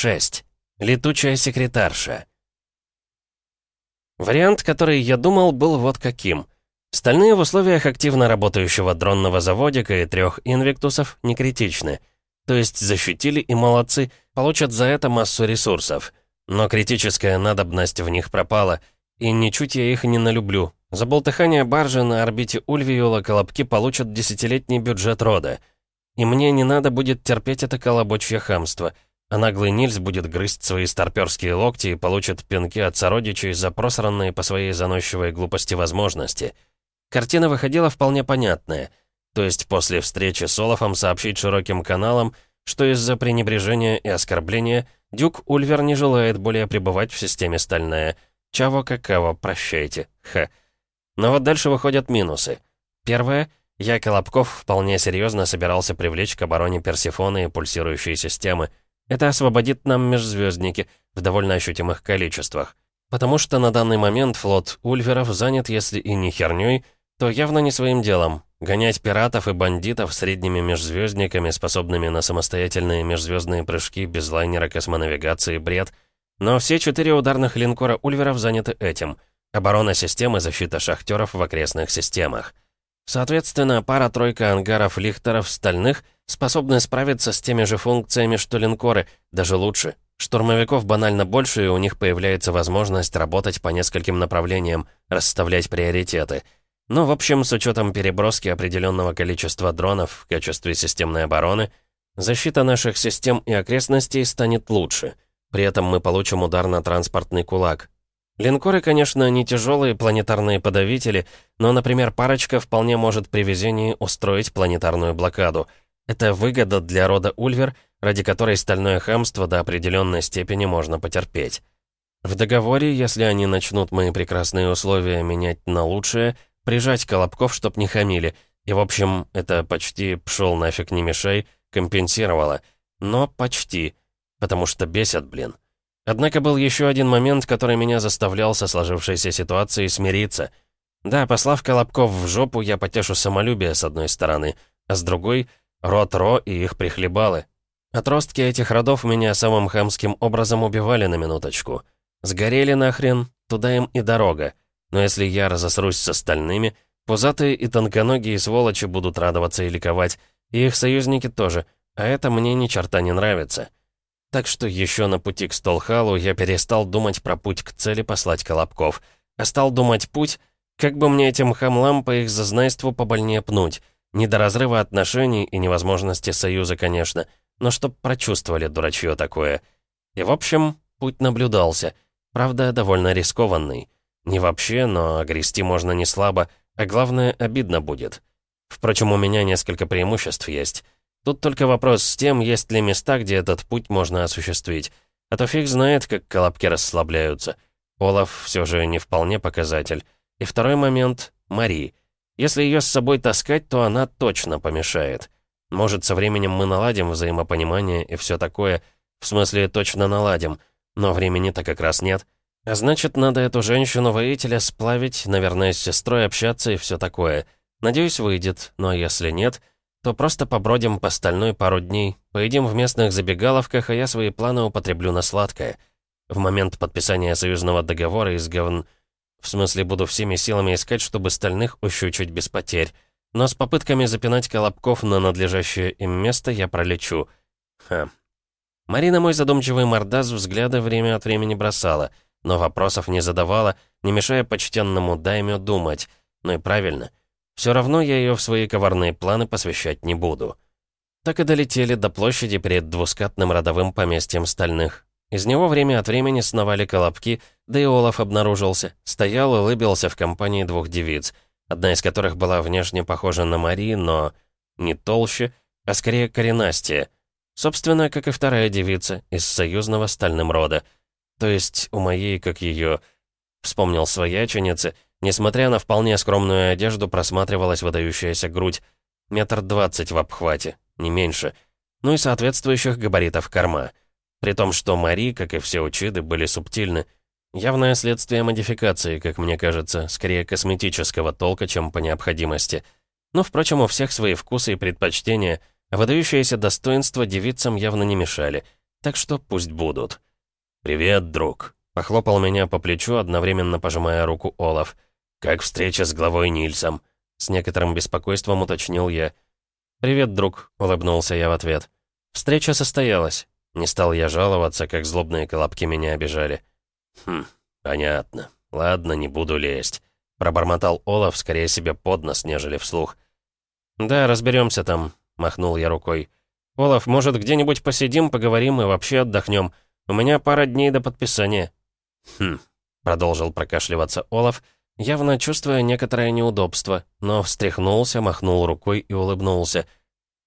6. Летучая секретарша. Вариант, который я думал, был вот каким. Стальные в условиях активно работающего дронного заводика и трех инвиктусов не критичны. То есть защитили и молодцы, получат за это массу ресурсов. Но критическая надобность в них пропала, и ничуть я их не налюблю. За болтыхание баржи на орбите Ульвиола колобки получат десятилетний бюджет рода. И мне не надо будет терпеть это колобочье хамство — а наглый Нильс будет грызть свои старперские локти и получит пинки от сородичей за просранные по своей заносчивой глупости возможности. Картина выходила вполне понятная. То есть после встречи с Олафом сообщить широким каналам, что из-за пренебрежения и оскорбления Дюк Ульвер не желает более пребывать в системе «Стальная». Чаво-какаво, прощайте. Ха. Но вот дальше выходят минусы. Первое — я, Колобков, вполне серьезно собирался привлечь к обороне Персифоны и пульсирующие системы — это освободит нам межзвездники в довольно ощутимых количествах. Потому что на данный момент флот Ульверов занят, если и не хернёй, то явно не своим делом. Гонять пиратов и бандитов средними межзвездниками, способными на самостоятельные межзвездные прыжки без лайнера космонавигации, бред. Но все четыре ударных линкора Ульверов заняты этим. Оборона системы, защита шахтеров в окрестных системах. Соответственно, пара-тройка ангаров лихтеров стальных способны справиться с теми же функциями, что линкоры, даже лучше. Штурмовиков банально больше, и у них появляется возможность работать по нескольким направлениям, расставлять приоритеты. Но, в общем, с учетом переброски определенного количества дронов в качестве системной обороны, защита наших систем и окрестностей станет лучше. При этом мы получим удар на транспортный кулак, Линкоры, конечно, не тяжелые планетарные подавители, но, например, парочка вполне может при везении устроить планетарную блокаду. Это выгода для рода Ульвер, ради которой стальное хамство до определенной степени можно потерпеть. В договоре, если они начнут мои прекрасные условия менять на лучшее, прижать Колобков, чтоб не хамили, и, в общем, это почти «пшел нафиг не мешай» компенсировало. Но почти, потому что бесят, блин. Однако был еще один момент, который меня заставлял со сложившейся ситуацией смириться. Да, послав Колобков в жопу, я потешу самолюбие с одной стороны, а с другой — род Ро и их прихлебалы. Отростки этих родов меня самым хамским образом убивали на минуточку. Сгорели нахрен, туда им и дорога. Но если я разосрусь с остальными, пузатые и тонконогие сволочи будут радоваться и ликовать, и их союзники тоже, а это мне ни черта не нравится. Так что еще на пути к Столхалу я перестал думать про путь к цели послать Колобков, а стал думать путь, как бы мне этим хамлам по их зазнайству побольнее пнуть. Не до разрыва отношений и невозможности союза, конечно, но чтоб прочувствовали дурачье такое. И в общем, путь наблюдался. Правда, довольно рискованный. Не вообще, но огрести можно не слабо, а главное, обидно будет. Впрочем, у меня несколько преимуществ есть. Тут только вопрос с тем, есть ли места, где этот путь можно осуществить. А то фиг знает, как колобки расслабляются. Олаф все же не вполне показатель. И второй момент — Мари. Если ее с собой таскать, то она точно помешает. Может, со временем мы наладим взаимопонимание и все такое. В смысле, точно наладим. Но времени-то как раз нет. А значит, надо эту женщину-воителя сплавить, наверное, с сестрой общаться и все такое. Надеюсь, выйдет, но если нет, то просто побродим по стальной пару дней, поедим в местных забегаловках, а я свои планы употреблю на сладкое. В момент подписания союзного договора из говн... В смысле, буду всеми силами искать, чтобы стальных ущучить без потерь. Но с попытками запинать Колобков на надлежащее им место я пролечу. Ха. Марина мой задумчивый мордаз взгляды время от времени бросала, но вопросов не задавала, не мешая почтенному даймю думать. Ну и правильно — все равно я ее в свои коварные планы посвящать не буду. Так и долетели до площади перед двускатным родовым поместьем стальных. Из него время от времени сновали колобки, да и Олаф обнаружился. Стоял и улыбился в компании двух девиц, одна из которых была внешне похожа на Мари, но не толще, а скорее коренастее. Собственно, как и вторая девица из союзного стальным рода. То есть у моей, как ее... Вспомнил свояченицы — Несмотря на вполне скромную одежду, просматривалась выдающаяся грудь. Метр двадцать в обхвате, не меньше. Ну и соответствующих габаритов корма. При том, что Мари, как и все учиды, были субтильны. Явное следствие модификации, как мне кажется, скорее косметического толка, чем по необходимости. Но, впрочем, у всех свои вкусы и предпочтения, а выдающиеся достоинства девицам явно не мешали. так что пусть будут. «Привет, друг», — похлопал меня по плечу, одновременно пожимая руку Олаф. «Как встреча с главой Нильсом?» С некоторым беспокойством уточнил я. «Привет, друг», — улыбнулся я в ответ. «Встреча состоялась. Не стал я жаловаться, как злобные колобки меня обижали». «Хм, понятно. Ладно, не буду лезть», — пробормотал Олаф скорее себе под нос, нежели вслух. «Да, разберемся там», — махнул я рукой. «Олаф, может, где-нибудь посидим, поговорим и вообще отдохнем. У меня пара дней до подписания». «Хм», — продолжил прокашливаться Олаф, явно чувствуя некоторое неудобство, но встряхнулся, махнул рукой и улыбнулся.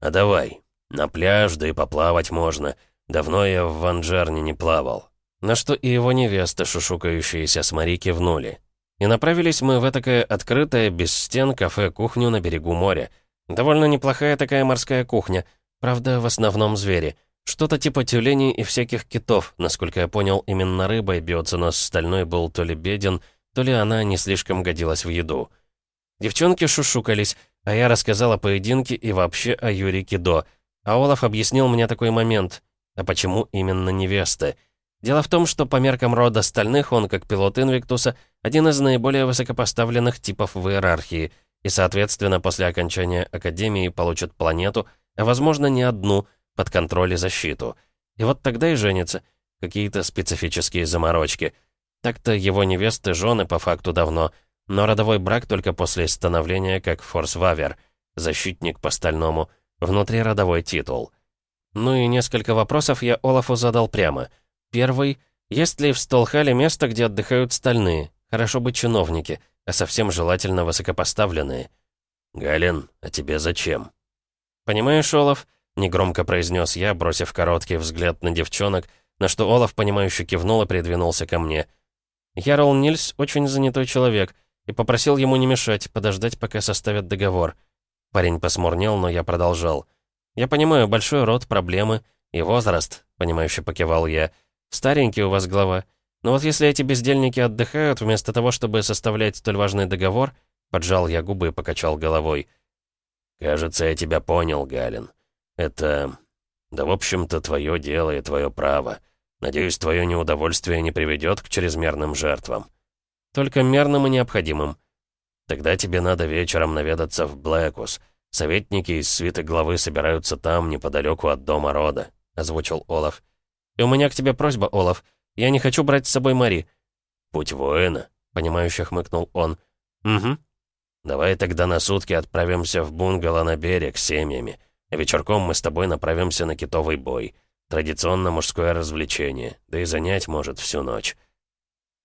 «А давай, на пляж, да и поплавать можно. Давно я в Ванжарне не плавал». На что и его невеста, шушукающиеся с Мари, кивнули. И направились мы в этакое открытое, без стен, кафе-кухню на берегу моря. Довольно неплохая такая морская кухня, правда, в основном звери. Что-то типа тюленей и всяких китов, насколько я понял, именно рыбой биоценоз стальной был то ли беден, то ли она не слишком годилась в еду. Девчонки шушукались, а я рассказал о поединке и вообще о Юрии Кидо. А Олаф объяснил мне такой момент. А почему именно невесты? Дело в том, что по меркам рода стальных он, как пилот Инвиктуса, один из наиболее высокопоставленных типов в иерархии — и, соответственно, после окончания Академии получат планету, а, возможно, не одну, под контроль и защиту. И вот тогда и женятся. Какие-то специфические заморочки. Так-то его невесты жены по факту давно, но родовой брак только после становления как форс-вавер, защитник по стальному, внутриродовой титул. Ну и несколько вопросов я Олафу задал прямо. Первый — есть ли в Столхале место, где отдыхают стальные? Хорошо бы чиновники — а совсем желательно высокопоставленные. «Галин, а тебе зачем?» «Понимаешь, Олаф?» — негромко произнес я, бросив короткий взгляд на девчонок, на что Олаф, понимающе кивнул и придвинулся ко мне. Ярл Нильс очень занятой человек, и попросил ему не мешать, подождать, пока составят договор. Парень посмурнел, но я продолжал. «Я понимаю, большой род, проблемы и возраст», — понимающе покивал я. «Старенький у вас глава. Но вот если эти бездельники отдыхают, вместо того, чтобы составлять столь важный договор, поджал я губы и покачал головой. «Кажется, я тебя понял, Галин. Это... Да, в общем-то, твое дело и твое право. Надеюсь, твое неудовольствие не приведет к чрезмерным жертвам. Только мерным и необходимым. Тогда тебе надо вечером наведаться в Блэкус. Советники из свиты главы собираются там, неподалеку от дома рода», — озвучил Олаф. «И у меня к тебе просьба, Олаф. Я не хочу брать с собой Мари». «Путь воина», — понимающе хмыкнул он. «Угу. Давай тогда на сутки отправимся в бунгало на берег с семьями. Вечерком мы с тобой направимся на китовый бой. Традиционно мужское развлечение, да и занять может всю ночь».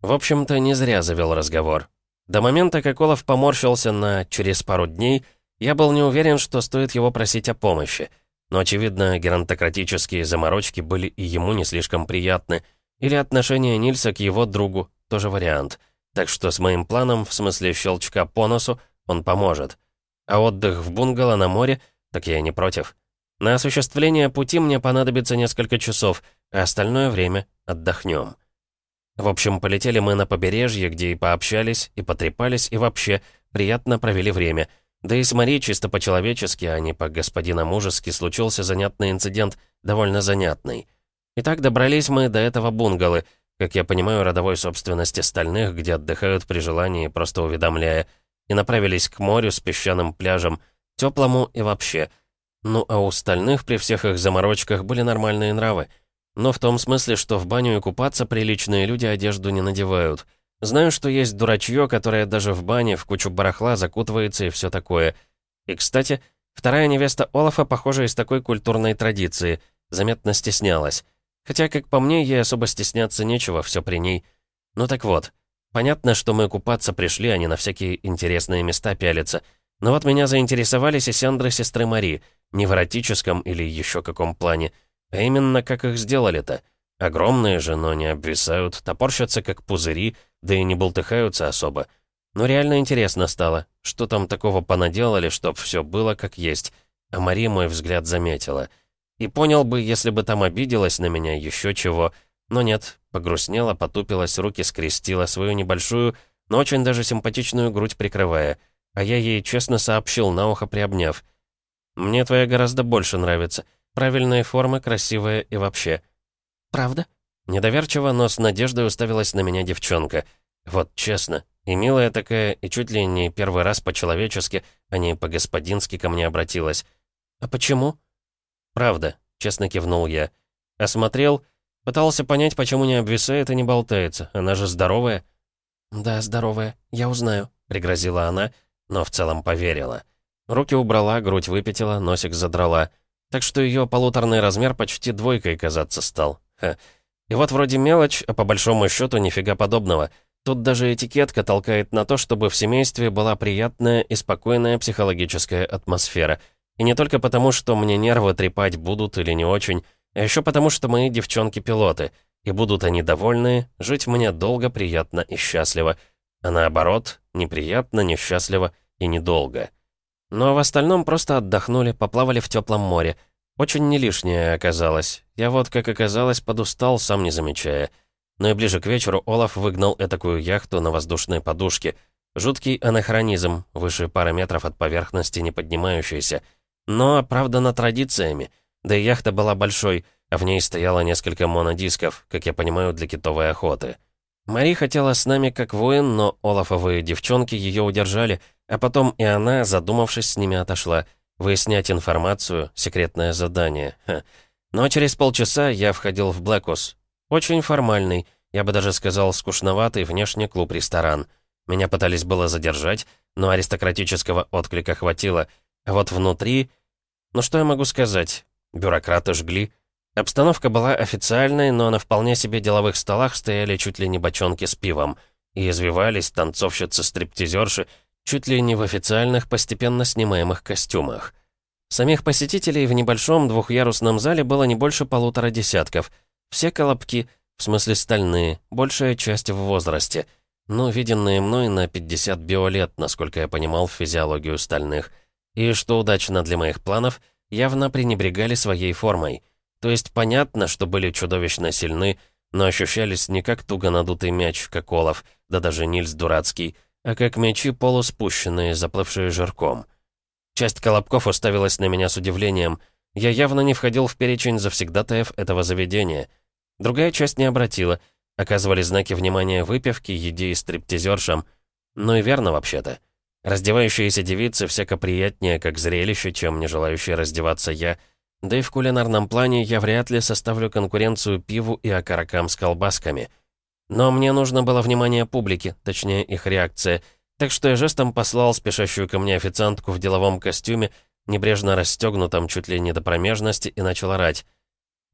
В общем-то, не зря завел разговор. До момента, как Олаф поморщился на «через пару дней», я был не уверен, что стоит его просить о помощи. Но, очевидно, геронтократические заморочки были и ему не слишком приятны — или отношение Нильса к его другу, тоже вариант. Так что с моим планом, в смысле щелчка по носу, он поможет. А отдых в бунгало на море, так я не против. На осуществление пути мне понадобится несколько часов, а остальное время отдохнем. В общем, полетели мы на побережье, где и пообщались, и потрепались, и вообще приятно провели время. Да и с Мари чисто по-человечески, а не по-господиномужески случился занятный инцидент, довольно занятный. Итак, добрались мы до этого бунгалы, как я понимаю, родовой собственности стальных, где отдыхают при желании, просто уведомляя, и направились к морю с песчаным пляжем, теплому и вообще. Ну а у стальных при всех их заморочках были нормальные нравы. Но в том смысле, что в баню и купаться приличные люди одежду не надевают. Знаю, что есть дурачье, которое даже в бане в кучу барахла закутывается и все такое. И, кстати, вторая невеста Олафа, похоже, из такой культурной традиции, заметно стеснялась. Хотя, как по мне, ей особо стесняться нечего, все при ней. Ну так вот, понятно, что мы купаться пришли, а не на всякие интересные места пялиться. Но вот меня заинтересовали сесяндры сестры Мари, не в эротическом или еще каком плане, а именно как их сделали-то. Огромные же, но не обвисают, топорщатся как пузыри, да и не болтыхаются особо. Но реально интересно стало, что там такого понаделали, чтоб все было как есть. А Мари мой взгляд заметила — и понял бы, если бы там обиделась на меня, еще чего. Но нет, погрустнела, потупилась, руки скрестила, свою небольшую, но очень даже симпатичную грудь прикрывая. А я ей честно сообщил, на ухо приобняв. «Мне твоя гораздо больше нравится. Правильные формы, красивая и вообще». «Правда?» Недоверчиво, но с надеждой уставилась на меня девчонка. Вот честно, и милая такая, и чуть ли не первый раз по-человечески, а не по-господински ко мне обратилась. «А почему?» «Правда», — честно кивнул я. Осмотрел, пытался понять, почему не обвисает и не болтается. Она же здоровая. «Да, здоровая. Я узнаю», — пригрозила она, но в целом поверила. Руки убрала, грудь выпятила, носик задрала. Так что ее полуторный размер почти двойкой казаться стал. Ха. И вот вроде мелочь, а по большому счету нифига подобного. Тут даже этикетка толкает на то, чтобы в семействе была приятная и спокойная психологическая атмосфера. И не только потому, что мне нервы трепать будут или не очень, а еще потому, что мои девчонки-пилоты. И будут они довольны, жить мне долго, приятно и счастливо. А наоборот, неприятно, несчастливо и недолго. Но в остальном просто отдохнули, поплавали в теплом море. Очень не лишнее оказалось. Я вот, как оказалось, подустал, сам не замечая. Но и ближе к вечеру Олаф выгнал этакую яхту на воздушной подушке. Жуткий анахронизм, выше пары метров от поверхности не поднимающийся. Но оправдано традициями. Да и яхта была большой, а в ней стояло несколько монодисков, как я понимаю, для китовой охоты. Мари хотела с нами как воин, но Олафовые девчонки ее удержали, а потом и она, задумавшись, с ними отошла. Выяснять информацию — секретное задание. Но через полчаса я входил в Блэкус. Очень формальный, я бы даже сказал, скучноватый внешний клуб-ресторан. Меня пытались было задержать, но аристократического отклика хватило. А вот внутри... Ну что я могу сказать? Бюрократы жгли. Обстановка была официальной, но на вполне себе деловых столах стояли чуть ли не бочонки с пивом. И извивались танцовщицы-стриптизерши, чуть ли не в официальных, постепенно снимаемых костюмах. Самих посетителей в небольшом двухъярусном зале было не больше полутора десятков. Все колобки, в смысле стальные, большая часть в возрасте. Ну, виденные мной на 50 биолет, насколько я понимал физиологию стальных. И, что удачно для моих планов, явно пренебрегали своей формой. То есть понятно, что были чудовищно сильны, но ощущались не как туго надутый мяч, как Олаф, да даже Нильс Дурацкий, а как мячи полуспущенные, заплывшие жирком. Часть колобков уставилась на меня с удивлением. Я явно не входил в перечень завсегдатаев этого заведения. Другая часть не обратила. Оказывали знаки внимания выпивки, еде и стриптизершам. Ну и верно вообще-то. Раздевающиеся девицы всяко приятнее, как зрелище, чем не желающие раздеваться я. Да и в кулинарном плане я вряд ли составлю конкуренцию пиву и окорокам с колбасками — но мне нужно было внимание публики, точнее их реакция, так что я жестом послал спешащую ко мне официантку в деловом костюме, небрежно расстегнутом чуть ли не до промежности, и начал орать.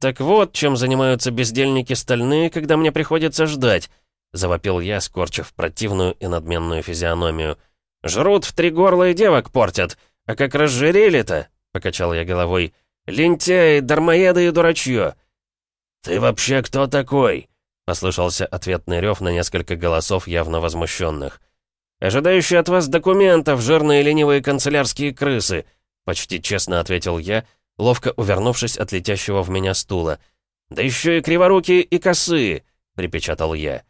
«Так вот, чем занимаются бездельники стальные, когда мне приходится ждать», — завопил я, скорчив противную и надменную физиономию. «Жрут в три горла и девок портят. А как разжирели-то?» — покачал я головой. «Лентяи, дармоеды и дурачье!» «Ты вообще кто такой?» Послышался ответный рев на несколько голосов, явно возмущенных. «Ожидающие от вас документов, жирные ленивые канцелярские крысы!» Почти честно ответил я, ловко увернувшись от летящего в меня стула. «Да еще и криворукие и косые!» — припечатал я.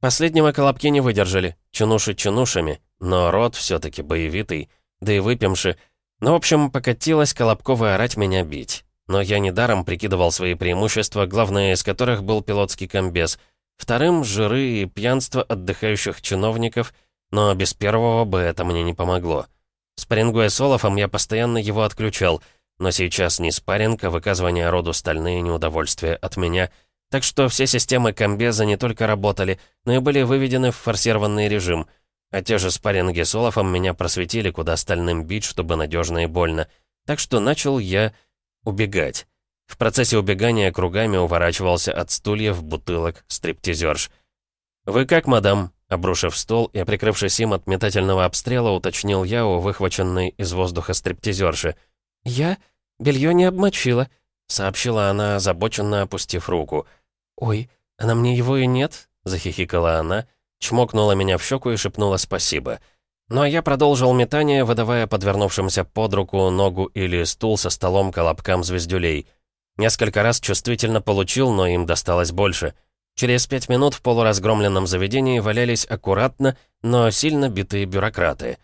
Последнего колобки не выдержали, чинуши чинушами, но рот все-таки боевитый, да и выпьемши. Ну, в общем, покатилась Колобкова орать меня бить. Но я недаром прикидывал свои преимущества, главное из которых был пилотский комбез. Вторым — жиры и пьянство отдыхающих чиновников, но без первого бы это мне не помогло. Спаррингуя с Олафом, я постоянно его отключал, но сейчас не спарринг, а выказывание роду стальные неудовольствия от меня. Так что все системы комбеза не только работали, но и были выведены в форсированный режим. А те же спарринги с Олафом меня просветили, куда стальным бить, чтобы надежно и больно. Так что начал я убегать. В процессе убегания кругами уворачивался от стульев, бутылок, стриптизерш. «Вы как, мадам?» Обрушив стол и прикрывшись им от метательного обстрела, уточнил я у выхваченной из воздуха стриптизерши. «Я? Белье не обмочила», — сообщила она, озабоченно опустив руку. «Ой, а на мне его и нет?» — захихикала она, чмокнула меня в щеку и шепнула спасибо. «Спасибо». А я продолжил метание, выдавая подвернувшимся под руку, ногу или стул со столом колобкам звездюлей. Несколько раз чувствительно получил, но им досталось больше. Через пять минут в полуразгромленном заведении валялись аккуратно, но сильно битые бюрократы.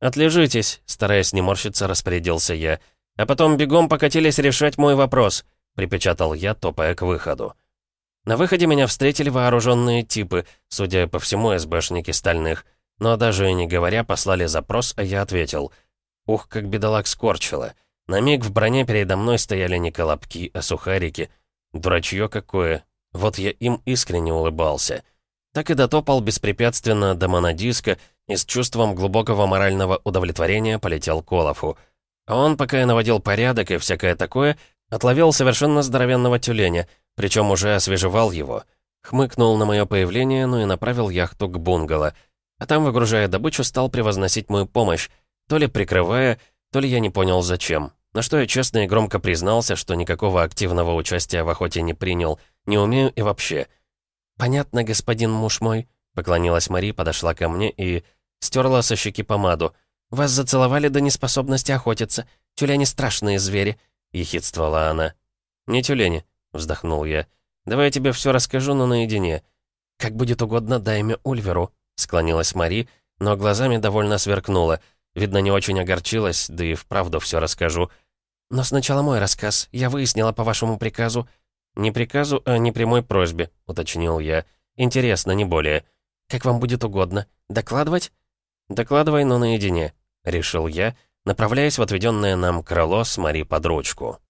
«Отлежитесь», — стараясь не морщиться, распорядился я. «А потом бегом покатились решать мой вопрос», — припечатал я, топая к выходу. На выходе меня встретили вооруженные типы, судя по всему, СБшники стальных. Но даже не говоря, послали запрос, а я ответил. Ух, как бедолаг скорчило. На миг в броне передо мной стояли не колобки, а сухарики. Дурачье какое. Вот я им искренне улыбался. Так и дотопал беспрепятственно до монодиска и с чувством глубокого морального удовлетворения полетел к Олафу. А он, пока я наводил порядок и всякое такое, отловил совершенно здоровенного тюленя, причем уже освежевал его. Хмыкнул на мое появление, ну и направил яхту к бунгало. А там, выгружая добычу, стал превозносить мою помощь, то ли прикрывая, то ли я не понял зачем. На что я честно и громко признался, что никакого активного участия в охоте не принял, не умею и вообще. «Понятно, господин муж мой», — поклонилась Мари, подошла ко мне и стерла со щеки помаду. «Вас зацеловали до неспособности охотиться. Тюлени страшные звери», — ехидствовала она. «Не тюлени», — вздохнул я. «Давай я тебе все расскажу, но наедине». «Как будет угодно дайме Ульверу», — склонилась Мари, но глазами довольно сверкнула. Видно, не очень огорчилась, да и вправду все расскажу. «Но сначала мой рассказ. Я выяснила по вашему приказу». «Не приказу, а не прямой просьбе», — уточнил я. «Интересно, не более». «Как вам будет угодно. Докладывать?» «Докладывай, но наедине», — решил я, направляясь в отведенное нам крыло с Мари под ручку.